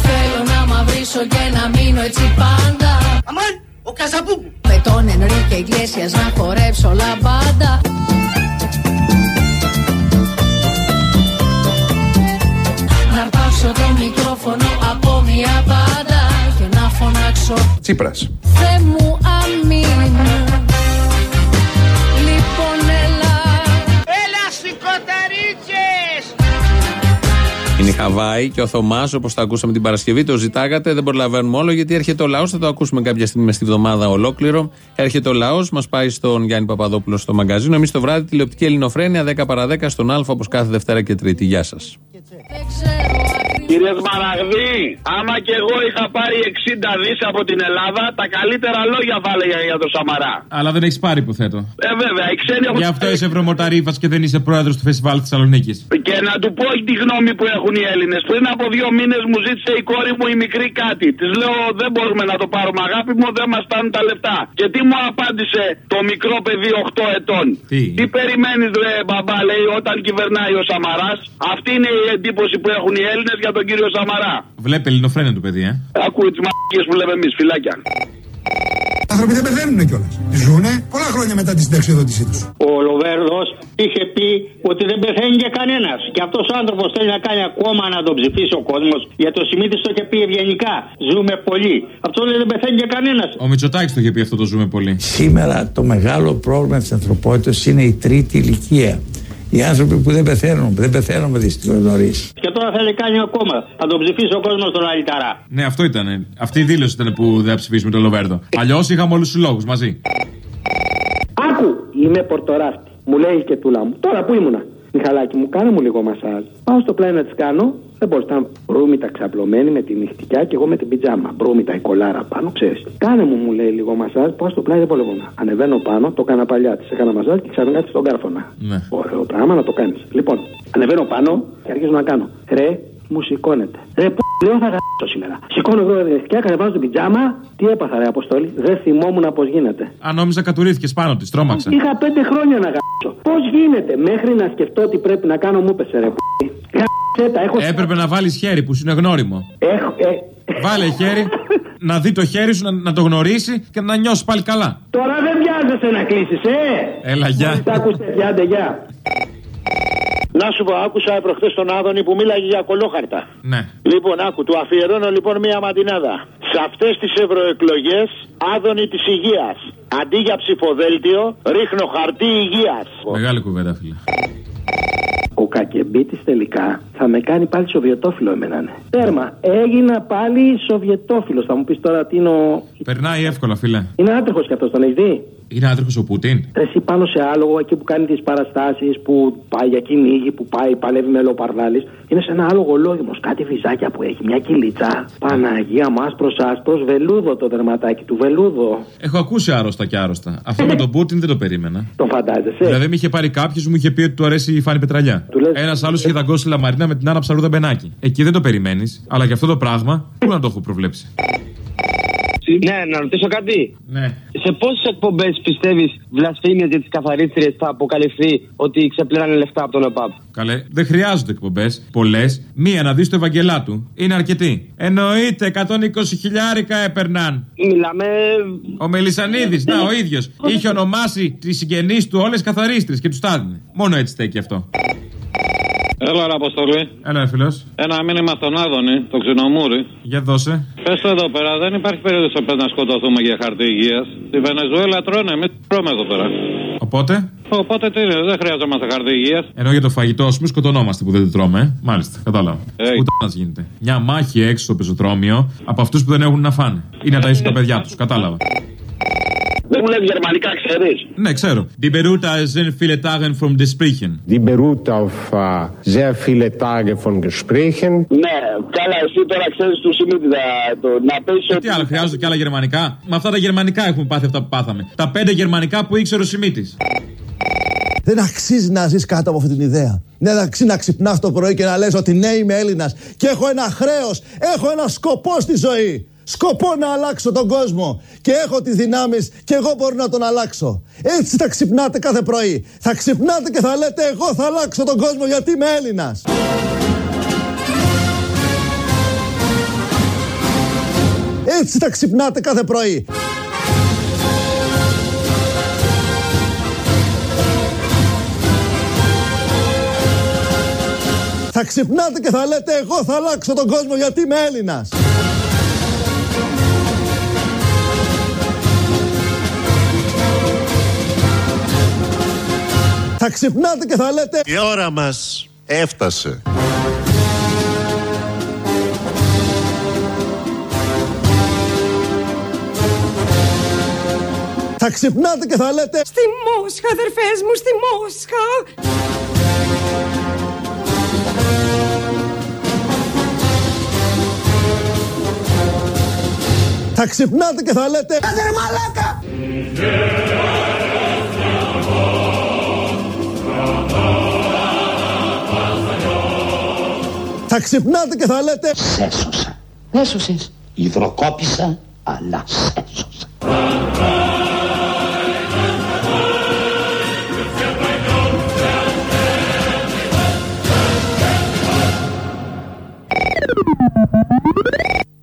Θέλω να μαυρίσω και να μείνω έτσι πάντα. Αμάν, ο Καζαμπούκου. Με τον Ενρίκε Ιγκλέσιας να χορέψω λαμπάντα φωνάξω Τσίπρας. Θε μου αμήν Λοιπόν έλα Έλα σηκωταρίτσες. Είναι η Χαβάη και ο Θωμάς, όπως το ακούσαμε την Παρασκευή, το ζητάγατε. Δεν προλαβαίνουμε όλο γιατί έρχεται ο λαός. Θα το ακούσουμε κάποια στιγμή μες στη βδομάδα ολόκληρο. Έρχεται ο λαός, μας πάει στον Γιάννη Παπαδόπουλο στο μαγκαζίνο. Εμείς το βράδυ τηλεοπτική Ελληνοφρένεια 10 παρα 10 στον Α όπως κάθε Δευτέρα και Τρίτη. Γεια σας. Κύριε Σμαραγδί, άμα και εγώ είχα πάρει 60 δις από την Ελλάδα, τα καλύτερα λόγια θα έλεγα για το Σαμαρά. Αλλά δεν έχεις πάρει, υποθέτω. Ε, βέβαια, οι ξένοι έχουν. Γι' αυτό είσαι ευρωμοταρήφα και δεν είσαι πρόεδρος του φεστιβάλ Θεσσαλονίκης. Και να του πω τη γνώμη που έχουν οι Έλληνες. Πριν από δύο μήνες μου ζήτησε η κόρη μου η μικρή κάτι. Της λέω δεν μπορούμε να το πάρουμε, αγάπη μου, δεν μας φτάνουν τα λεφτά. Και τι μου απάντησε το μικρό παιδί 8 ετών. Τι, περιμένεις, ρε μπαμπά, λέει, όταν κυβερνάει ο Σαμαράς. Αυτή είναι η εντύπωση που έχουν οι Έλληνες για τον κύριο Σαμαρά. Βλέπει ελληνοφρένια του παιδί, ε. Ακούω τις μαγικέ που λέμε εμείς, φυλάκια. Οι άνθρωποι δεν πεθαίνουν κιόλας. Ζούνε πολλά χρόνια μετά τη συνταξιοδότησή τους. Ο Λοβέρδος είχε πει ότι δεν πεθαίνει και κανένας. Και αυτός ο άνθρωπος θέλει να κάνει ακόμα να τον ψηφίσει ο κόσμος. Για το σημείο το είχε πει ευγενικά. Ζούμε πολύ. Αυτό λέει δεν πεθαίνει και κανένας. Ο Μητσοτάκης το είχε πει αυτό το ζούμε πολύ. Σήμερα το μεγάλο πρόβλημα της ανθρωπότητας είναι η τρίτη ηλικία. Οι άνθρωποι που δεν πεθαίνουν, δεν πεθαίνουμε δυστυχώς νωρίς. Και τώρα θέλει κάνει ακόμα. Θα τον ψηφίσει ο κόσμος τον Αλιταρά. Ναι, αυτό ήταν. Αυτή η δήλωση ήταν που δεν θα ψηφίσουμε τον Λοβέρδο. Αλλιώς είχαμε όλους τους λόγους μαζί. Άκου, είμαι πορτοράφτη. Μου λέει και τούλα μου. Τώρα που ήμουνα. Μιχαλάκι μου, κάνε μου λίγο μασάζ. Πάω στο πλάι να της κάνω. Δεν μπορείς να μπρούμητα ξαπλωμένη με τη νυχτικιά και εγώ με την πιτζάμα. Μπρούμητα η κολάρα πάνω, ξέρεις. Κάνε μου, μου λέει λίγο μασάζ. Πάω στο πλάι δεν πολεμώνα. Ανεβαίνω πάνω, το έκανα παλιά. Της έκανα μασάζ και ξανά στον κάρφωνα. Ναι. Ωραίο πράγμα να το κάνεις. Λοιπόν, ανεβαίνω πάνω και αρχίζω να κάνω. Ρε, μου σηκώνεται. Ρε, που λέω θα γαμπήσω σήμερα. Σηκώνω εδώ δεξιά, κατεβάζω την πιτζάμα. Τι έπαθα, ρε Αποστόλη. Δεν θυμόμουν πώς γίνεται. Αν νόμιζα κατουρίθηκες πάνω της, τρόμαξα. Είχα πέντε χρόνια να γαμπήσω. Πώς γίνεται, μέχρι να σκεφτώ τι πρέπει να κάνω, μου πέσε ρε. Γαμπήσε τα, έχω. Έπρεπε να βάλεις χέρι που σου είναι γνώριμο. Έχω, ε, Βάλε χέρι, να δει το χέρι σου, να, να το γνωρίσει και να νιώσεις πάλι καλά. Τώρα δεν βιάζεσαι να κλείσεις, ε! Έλα, γεια. Τα άκουσε, γιάντε, γεια. Να σου πω, άκουσα προχθές τον Άδωνη που μίλαγε για κολόχαρτα. Ναι. Λοιπόν, άκου, του αφιερώνω λοιπόν μία μαντινάδα. Σ' σε αυτές τις ευρωεκλογές άδωνη της υγείας. Αντί για ψηφοδέλτιο, ρίχνω χαρτί υγείας. Μεγάλη κουβέντα, φίλε. Ο κακεμπίτης τελικά θα με κάνει πάλι σοβιετόφιλο εμένα. Ναι. Τέρμα. Έγινα πάλι σοβιετόφιλος. Θα μου πεις τώρα τι είναι ο. Περνάει εύκολα, φίλε. Είναι άτρεχος κι αυτός, τον έχεις δει; Είναι άτρεχο ο Πούτιν. Εσύ πάνω σε άλογο, εκεί που κάνει τις παραστάσεις, που πάει για κυνήγι, που πάει, παλεύει με λοπαρδάλη. Είναι σε ένα άλογο λόγιμο. Κάτι βυζάκια που έχει, μια κυλίτσα. Παναγία μας προς άσπρο, βελούδο το δερματάκι του, βελούδο. Έχω ακούσει άρρωστα και άρρωστα. Αυτό με τον Πούτιν δεν το περίμενα. Το φαντάζεσαι; Δηλαδή, με είχε πάρει κάποιος μου είχε πει ότι του αρέσει η Φάνη Πετραλιά. Ένας άλλος είχε δαγκώσει λαμαρίνα με την Άννα Ψαρούδα Μπενάκη. Εκεί δεν το περιμένεις, αλλά και αυτό το πράγμα πού να το έχω προβλέψει; Ναι, να ρωτήσω κάτι. Ναι. Σε πόσες εκπομπές πιστεύεις βλασφήμια για τις καθαρίστριες θα αποκαλυφθεί ότι ξεπλήρανε λεφτά από τον ΕΠΑΠ; Καλέ, δεν χρειάζονται εκπομπές. Πολλές. Μία να δεις το Ευαγγελά του. Είναι αρκετή. Εννοείται, 120 χιλιάρικα έπαιρναν. Μιλάμε. Ο Μελισανίδης, να, ο ίδιος. Είχε ονομάσει τις συγγενείς του όλες καθαρίστριες και τους τα έδινε. Μόνο έτσι στέκει αυτό. Έλα, ρε Αποστολή. Έλα, φίλος. Ένα μήνυμα στον Άδωνη, το ξενομούρι. Για δώσε. Πες το εδώ πέρα, δεν υπάρχει περίπτωση πες, να σκοτωθούμε για χαρτί υγείας. Στη Βενεζουέλα τρώνε, εμείς τρώμε εδώ πέρα. Οπότε; Οπότε τι είναι, δεν χρειαζόμαστε χαρτί υγείας. Ενώ για το φαγητό, ας πούμε, σκοτωνόμαστε που δεν το τρώμε. ε. Μάλιστα, κατάλαβα. Ούτε να γίνεται. Μια μάχη έξω στο πεζοδρόμιο από αυτούς που δεν έχουν να φάνε. Ή να ταΐσουν τα παιδιά τους. Κατάλαβα. Δεν μου λες γερμανικά, ξέρεις. Ναι, ξέρω. Die Beruta sind viele Tage vom Gesprächen. Die beruht auf äh, sehr viele Tage von Gesprächen. Ναι, καλά, εσύ τώρα ξέρεις του Σιμίτιδα. Το, να πεις Ε, Τι άλλα, χρειάζονται και άλλα γερμανικά; Με αυτά τα γερμανικά έχουμε πάθει αυτά που πάθαμε. Τα πέντε γερμανικά που ήξερε ο Σιμίτης. Δεν αξίζει να ζεις κάτω από αυτή την ιδέα. Δεν αξίζει να ξυπνάς το πρωί και να λες ότι ναι, είμαι Έλληνας και έχω ένα χρέος, έχω ένα σκοπό στη ζωή. Σκοπό να αλλάξω τον κόσμο και έχω τις δυνάμεις και εγώ μπορώ να τον αλλάξω. Έτσι θα ξυπνάτε κάθε πρωί. Θα ξυπνάτε και θα λέτε εγώ θα αλλάξω τον κόσμο γιατί είμαι Έλληνας. Έτσι θα ξυπνάτε κάθε πρωί. Θα ξυπνάτε και θα λέτε εγώ θα αλλάξω τον κόσμο γιατί είμαι Έλληνας. Θα ξυπνάτε και θα λέτε Η ώρα μας έφτασε. Θα ξυπνάτε και θα λέτε Στη Μόσχα, αδερφές μου, στη Μόσχα. Θα ξυπνάτε και θα λέτε Άντε ρε μαλάκα! Θα ξυπνάτε και θα λέτε Σέσωσα. Έσωσες. Υδροκόπησα, αλλά σέσωσα.